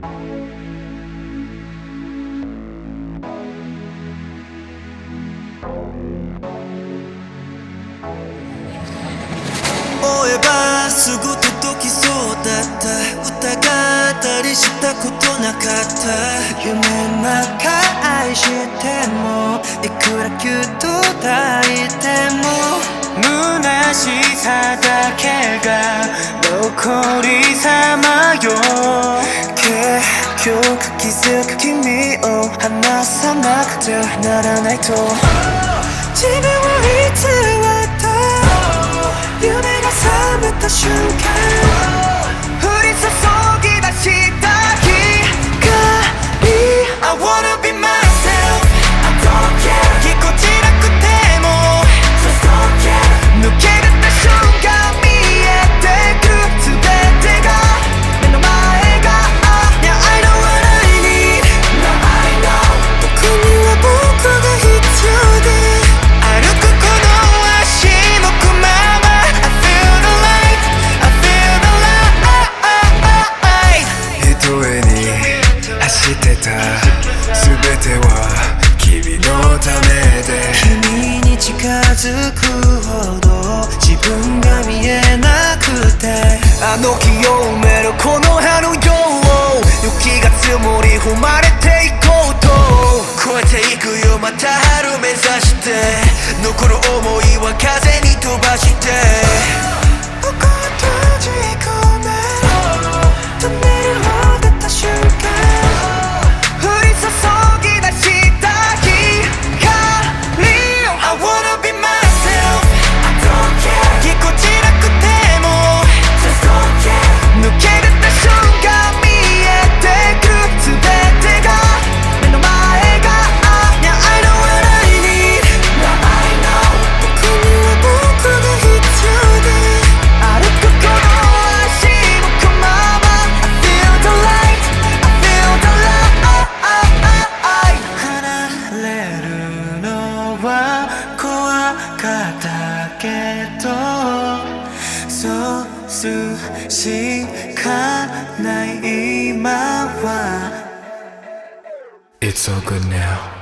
追えばすぐ届きそうだった。疑ったりしたことなかった。夢の中愛してもいくらキュッと抱いても虚しさだけが残りさまよ結局気づく君を離さなくてはならないと自分を偽った？夢が覚めた瞬間。づくほど自分が見えなくて。あの木を埋めるこの春よ雪が積もり踏まれていこうと。越えていくよまた春目指して。残る想いは風に飛ばして。怖かったけどそうすしかない今は。It's all good now.